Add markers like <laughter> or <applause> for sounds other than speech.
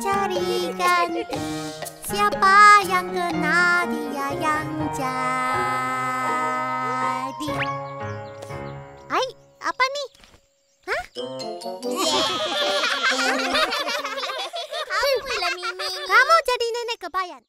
cari ganti. Siapa yang kena dia yang jadi. Ai, apa ni? Hah? <laughs> Apalah Mimi? Kamu jadi nenek kebayan.